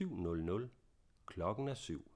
7.00 Klokken er syv.